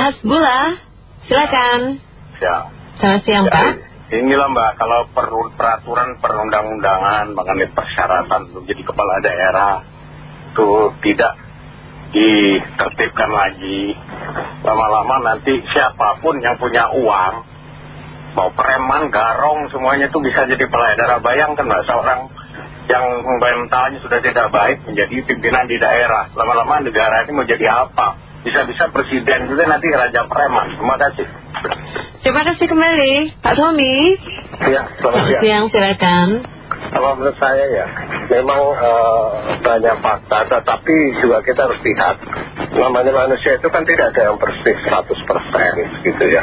Hasbullah, silakan. Ya. Selamat siang Ya, Pak. Inilah Mbak, kalau per- peraturan perundang-undangan mengenai persyaratan untuk jadi kepala daerah itu tidak ditertibkan lagi. Lama-lama nanti siapa pun yang punya uang, mau preman, garong, semuanya itu bisa jadi kepala daerah. Bayangkan Mbak, seorang yang mentalnya sudah tidak baik menjadi pimpinan di daerah. Lama-lama negara ini mau jadi apa? Bisa-bisa presiden juga nanti raja preman. Terima kasih. Terima kasih kembali Pak Tommy. Ya, Selamat siang, silakan. Kalau menurut saya ya, memang eh, banyak fakta, tetapi juga kita harus lihat. Namanya manusia itu kan tidak ada yang bersih 100% gitu ya.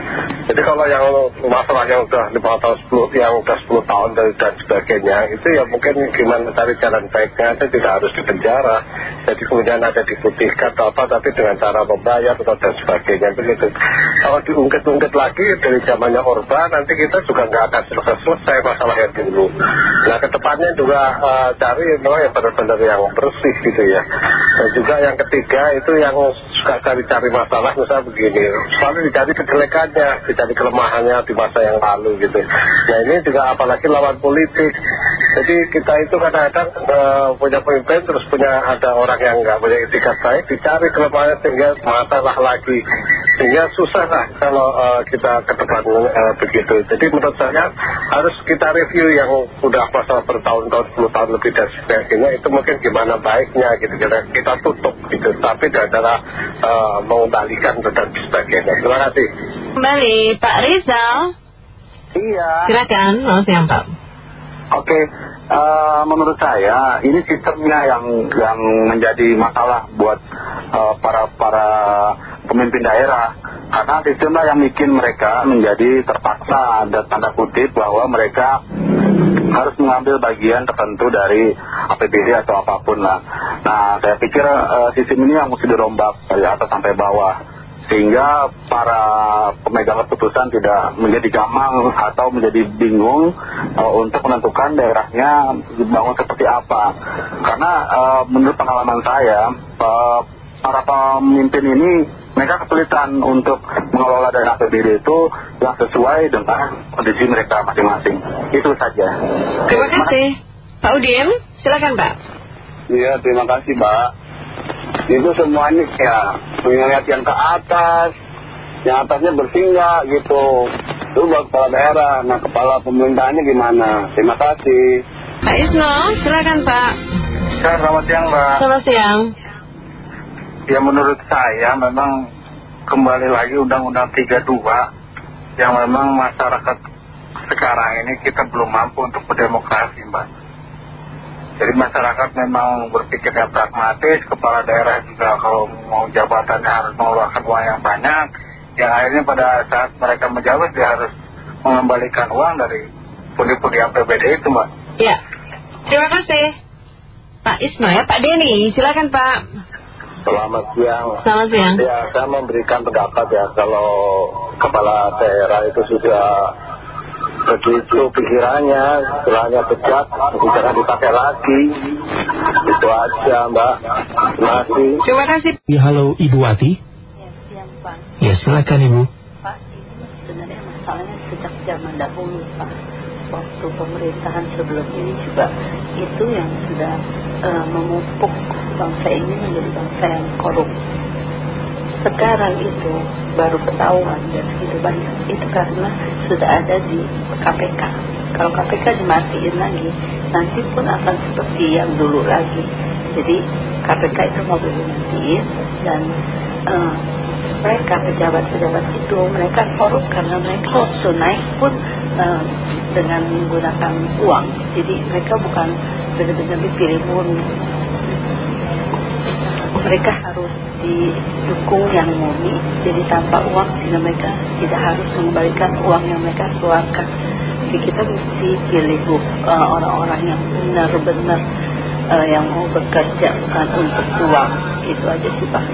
Jadi kalau yang masalah yang udah 5 tahun, 10, yang udah 10 tahun dan, dan sebagainya, itu ya mungkin gimana cari jalan baiknya, itu tidak harus dipenjara. Jadi kemudian ada diputihkan atau apa, tapi dengan cara membayar atau dan sebagainya. Begitu. Kalau diungkit-ungkit lagi dari zamannya Orba, nanti kita juga nggak akan selesai-selesai masalah yang dulu. Nah ke depannya juga eh, cari memang yang benar-benar yang bersih gitu ya. Dan juga yang ketiga itu yang suka cari-cari masalah misalnya begini. Selalu dicari kejelekannya, dicari kelemahannya di masa yang lalu gitu. Nah ini juga apalagi lawan politik. Jadi kita itu kadang-kadang eh, punya pemimpin terus punya ada orang yang nggak punya etikat baik dicari kelemahannya sehingga masalah lagi sehingga susah lah kalau eh, kita ke depan eh, begitu jadi menurut saya harus kita review yang udah masalah bertahun-tahun 10 tahun lebih dan sebagainya itu mungkin gimana baiknya gitu kita, kita tutup gitu tapi dengan cara eh, mengembalikan dan sebagainya terima kasih Kembali Pak Rizal. Iya, Silakan, selamat siang Pak. oke. Eh, menurut saya ini sistemnya yang yang menjadi masalah buat para para pemimpin daerah karena sistemnya yang bikin mereka menjadi terpaksa ada tanda kutip bahwa mereka harus mengambil bagian tertentu dari APBD atau apa pun lah. Nah, saya pikir eh, sistem ini yang mesti dirombak dari atas sampai bawah sehingga para pemegang keputusan tidak menjadi gamang atau menjadi bingung eh, untuk menentukan daerahnya dibangun seperti apa. Karena eh, menurut pengalaman saya, para pemimpin ini mereka kesulitan untuk mengelola dana APBD itu yang sesuai dengan kondisi mereka masing-masing. Itu saja. Terima kasih. Pak Udin, silakan Pak. Iya, terima kasih, Mbak. Itu semuanya ya, melihat yang ke atas, yang atasnya bersih nggak gitu. Itu buat kepala daerah, nah kepala pemerintahnya gimana? Terima kasih. Pak Isno, silakan Pak. selamat siang Mbak. Selamat siang. Ya menurut saya memang kembali lagi Undang-Undang 32 yang memang masyarakat sekarang ini kita belum mampu untuk berdemokrasi Mbak. Jadi masyarakat memang berpikirnya pragmatis, kepala daerah juga kalau mau jabatannya harus mengeluarkan uang yang banyak, yang akhirnya pada saat mereka menjabat dia harus mengembalikan uang dari pundi-pundi APBD itu Mbak. Ya, terima kasih. Pak Isno ya, Pak Denny, silakan Pak. Selamat siang Selamat siang. ya saya memberikan pendapat ya kalau kepala daerah itu sudah begitu pikirannya istilahnya bejat jangan dipakai lagi itu aja mbak terima kasih Terima kasih. Ya, halo Ibu Wati. Ya, siang Pak. Ya, silakan Ibu. Pak, ini sebenarnya masalahnya sejak zaman dahulu Pak. Waktu pemerintahan sebelum ini juga itu yang sudah eh, memupuk bangsa ini menjadi bangsa yang korup. Sekarang itu baru ketahuan dan segitu banyak. Itu karena sudah ada di KPK. Kalau KPK dimatiin lagi, nanti pun akan seperti yang dulu lagi. Jadi KPK itu mau dimatiin dan eh, mereka pejabat-pejabat itu mereka korup karena mereka waktu naik pun eh, dengan menggunakan uang. Jadi mereka bukan benar-benar dipilih murni. Mereka harus didukung yang murni, jadi tanpa uang sehingga mereka tidak harus mengembalikan uang yang mereka keluarkan. Jadi kita mesti pilih eh, orang-orang yang benar-benar eh, yang mau bekerja bukan untuk uang. Itu aja sih Pak.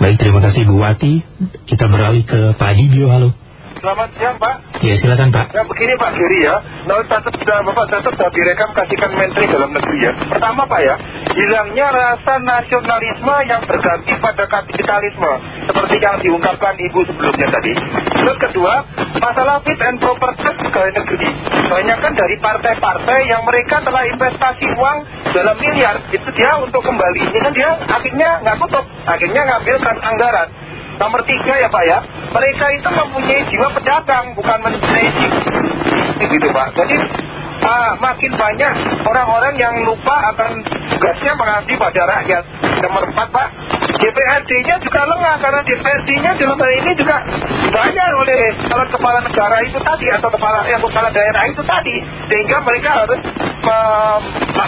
Baik, terima kasih Bu Wati. Kita beralih ke Pak Dibio, halo. Selamat siang Pak. Ya silakan Pak. Ya begini Pak Giri ya, nah, catat sudah Bapak catat sudah direkam kasihkan Menteri dalam negeri ya. Pertama Pak ya, hilangnya rasa nasionalisme yang berganti pada kapitalisme, seperti yang diungkapkan Ibu sebelumnya tadi. Terus kedua, masalah fit and proper test pegawai negeri. Banyak kan dari partai-partai yang mereka telah investasi uang dalam miliar, itu dia untuk kembali. Ini kan dia akhirnya nggak tutup, akhirnya ngambil kan anggaran. Nomor tiga ya Pak ya, mereka itu mempunyai jiwa pedagang, bukan mempunyai jiwa gitu Pak. Jadi ah, makin banyak orang-orang yang lupa akan tugasnya mengabdi pada rakyat. Nomor empat Pak, DPRD-nya juga lengah karena DPRD-nya dalam hal ini juga dibayar oleh calon kepala negara itu tadi atau kepala yang kepala daerah itu tadi, sehingga mereka harus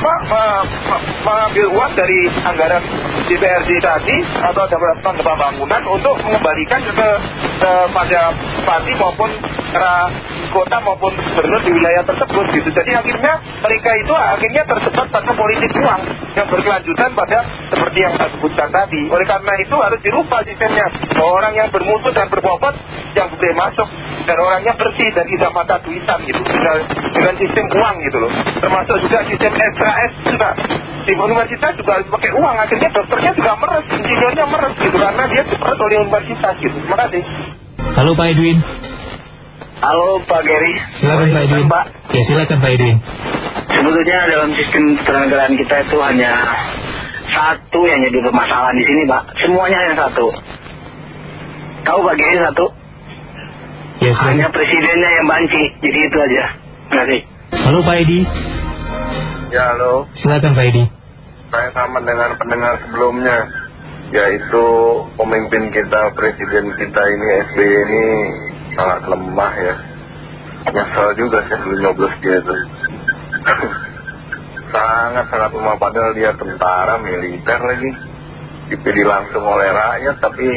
apa, mengambil uang dari anggaran DPRD tadi atau Departemen Pembangunan untuk mengembalikan ke kepada bupati maupun era kota maupun gubernur di wilayah tersebut gitu. Jadi akhirnya mereka itu akhirnya terjebak pada politik uang yang berkelanjutan pada seperti yang saya sebutkan tadi. Oleh karena itu harus dirubah sistemnya. Orang yang bermutu dan berbobot yang boleh masuk dan orangnya bersih dan tidak mata duitan gitu. Dengan, dengan sistem uang gitu loh. Termasuk juga sistem SKS juga. Di universitas juga harus pakai uang. Akhirnya dokternya juga meres, insinyurnya meres gitu. Karena dia diperes oleh universitas gitu. Terima kasih. Halo Pak Edwin. Halo Pak Geri. Silakan Pak Edwin. Pak. Ya silakan Pak Edwin. Sebetulnya dalam sistem ketatanegaraan kita itu hanya satu yang jadi permasalahan di sini Pak. Semuanya hanya satu. Tahu Pak Geri satu? Ya Hanya presidennya yang banci. Jadi itu aja. Terima kasih. Halo Pak Edi. Ya halo. Silakan Pak Edi. Saya sama dengan pendengar sebelumnya yaitu pemimpin kita, presiden kita ini SBY ini sangat lemah ya. Nyesel juga saya dulu nyoblos dia itu sangat-sangat lemah. Padahal dia tentara militer lagi. Dipilih langsung oleh rakyat tapi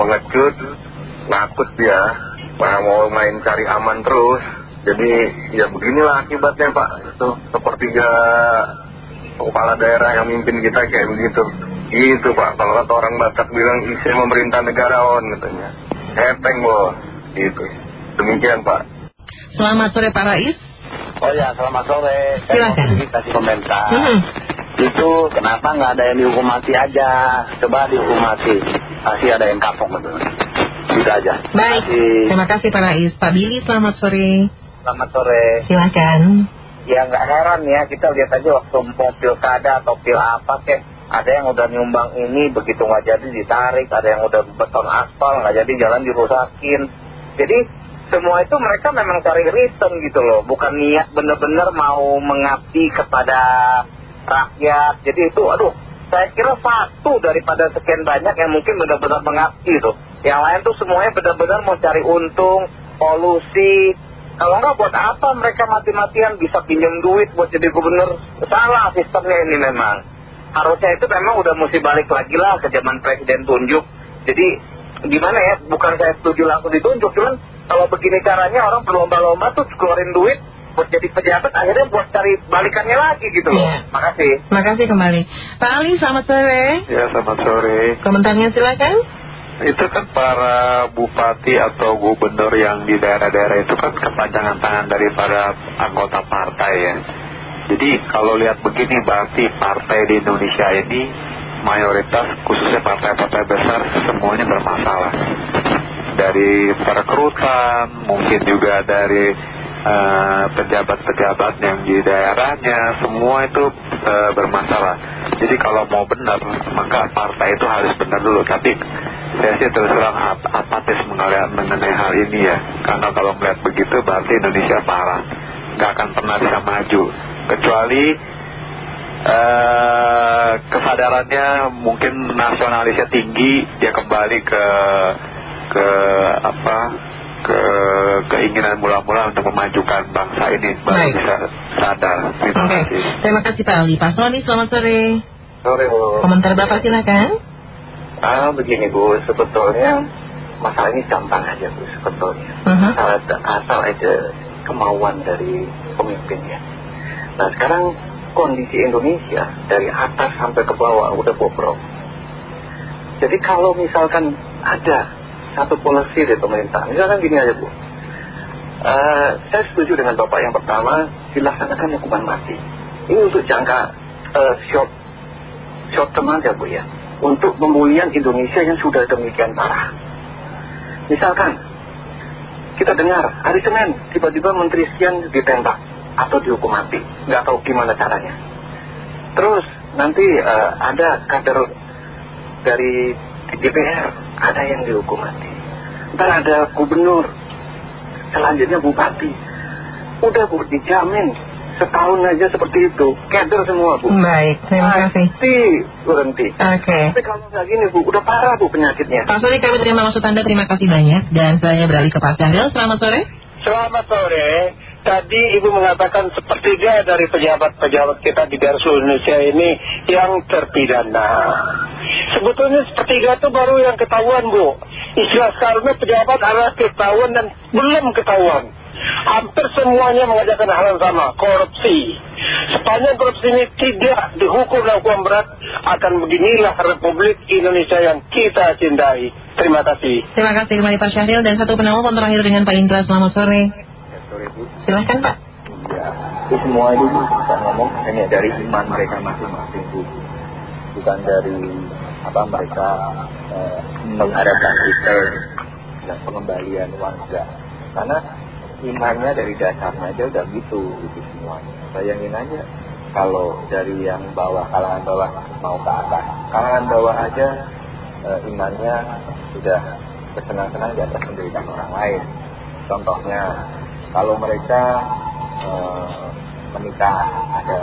pengecut nakut dia. Malah mau main cari aman terus. Jadi ya beginilah akibatnya pak. Itu sepertiga kepala daerah yang mimpin kita kayak begitu. Gitu pak. Kalau kata orang Batak bilang isi memerintah negarawan katanya. Hepeng bos gitu demikian pak Selamat sore Pak Rais. Oh ya, selamat sore. Silakan. Saya sedikit kasih komentar. Hmm. Itu kenapa nggak ada yang dihukum mati aja? Coba dihukum mati. Pasti ada yang kapok gitu. Gitu aja. Baik. Terima Terima kasih Pak Rais. Pak Billy selamat sore. Selamat sore. Silakan. Ya nggak heran ya, kita lihat aja waktu mau pilkada atau pil apa kek. Ada yang udah nyumbang ini, begitu nggak jadi ditarik. Ada yang udah beton aspal, nggak jadi jalan dirusakin. Jadi semua itu mereka memang cari return gitu loh. Bukan niat bener-bener mau mengabdi kepada rakyat. Jadi itu, aduh, saya kira satu daripada sekian banyak yang mungkin benar-benar mengabdi tuh. Yang lain tuh semuanya benar-benar mau cari untung, polusi. Kalau nggak buat apa mereka mati-matian bisa pinjam duit buat jadi gubernur? Salah sistemnya ini memang. Harusnya itu memang udah mesti balik lagi lah ke zaman presiden tunjuk. Jadi gimana ya, bukan saya setuju langsung ditunjuk, cuman kalau begini caranya orang berlomba-lomba tuh keluarin duit buat jadi pejabat akhirnya buat cari balikannya lagi gitu loh. Iya. Makasih. Terima kasih kembali. Pak Ali selamat sore. ya selamat sore Komentarnya silakan. itu kan para bupati atau gubernur yang di daerah-daerah itu kan kepanjangan tangan daripada anggota partai ya jadi kalau lihat begini berarti partai di Indonesia ini mayoritas khususnya partai-partai besar semuanya bermasalah. Dari perekrutan mungkin juga dari eh, pejabat-pejabat yang di daerahnya semua itu eh, bermasalah. Jadi kalau mau benar maka partai itu harus benar dulu. Tapi saya sih terus terang ap- apatis mengenai hal ini ya. Karena kalau melihat begitu berarti Indonesia parah. Nggak akan pernah bisa maju. Kecuali eh, kesadarannya mungkin nasionalisnya tinggi dia kembali ke ke apa ke keinginan mula-mula untuk memajukan bangsa ini baru Baik. bisa sadar terima kasih Terima kasih Pak Ali. Pak Sony selamat sore. sore bu Komentar Bapak silakan. ah begini bu sebetulnya masalah ini gampang aja bu sebetulnya Mhm. asal, asal ada kemauan dari pemimpinnya nah sekarang kondisi Indonesia dari atas sampai ke bawah udah bobrok jadi kalau misalkan ada satu policy dari pemerintah. Misalkan gini aja Bu, Eh, saya setuju dengan Bapak yang pertama, dilaksanakan hukuman mati. Ini untuk jangka eh, short, short term aja Bu ya, untuk pemulihan Indonesia yang sudah demikian parah. Misalkan, kita dengar hari Senin tiba-tiba Menteri Sekian ditembak atau dihukum mati, nggak tahu gimana caranya. Terus nanti eh, ada kader dari DPR ada yang dihukum mati. Ntar ada gubernur, selanjutnya bupati. Udah bu, dijamin setahun aja seperti itu. Kader semua bu. Baik, terima kasih. Pasti berhenti. Oke. Tapi kalau nggak gini bu, udah parah bu penyakitnya. Pak Suri kami terima maksud Anda, terima kasih banyak. Dan saya beralih ke Pak Syahril, selamat sore. Selamat sore. Tadi Ibu mengatakan sepertiga dari pejabat-pejabat kita di seluruh Indonesia ini yang terpidana. Sebetulnya sepertiga itu baru yang ketahuan Bu. Istilah sekarangnya pejabat adalah ketahuan dan belum ketahuan. Hampir semuanya mengajarkan hal yang sama, korupsi. Sepanjang korupsi ini tidak dihukum dan hukuman berat, akan beginilah Republik Indonesia yang kita cintai. Terima kasih. Terima kasih kembali Pak Syahril dan satu penelpon terakhir dengan Pak Indra, selamat sore. Silahkan Pak. Ya, itu semua itu bisa ngomong hanya dari iman mereka masing-masing Bu. Bukan dari apa mereka eh, mengharapkan return dan pengembalian enggak. Karena imannya dari dasarnya aja udah gitu itu semuanya. Bayangin aja kalau dari yang bawah kalangan bawah mau ke atas, kalangan bawah aja eh, imannya sudah bersenang-senang di atas penderitaan orang lain. Contohnya kalau mereka eh, menikah ada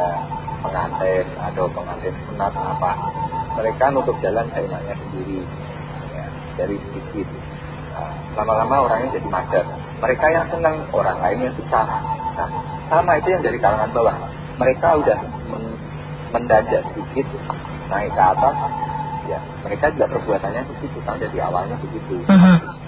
pengantin, ada pengantin sunat apa, mereka nutup jalan seenaknya sendiri ya, dari sedikit. Nah, lama-lama orangnya jadi macet. Mereka yang senang, orang lain yang susah. Nah, sama itu yang dari kalangan bawah. Mereka udah men mendadak sedikit, naik ke atas, ya mereka juga perbuatannya begitu, kan dari awalnya begitu. Mhm.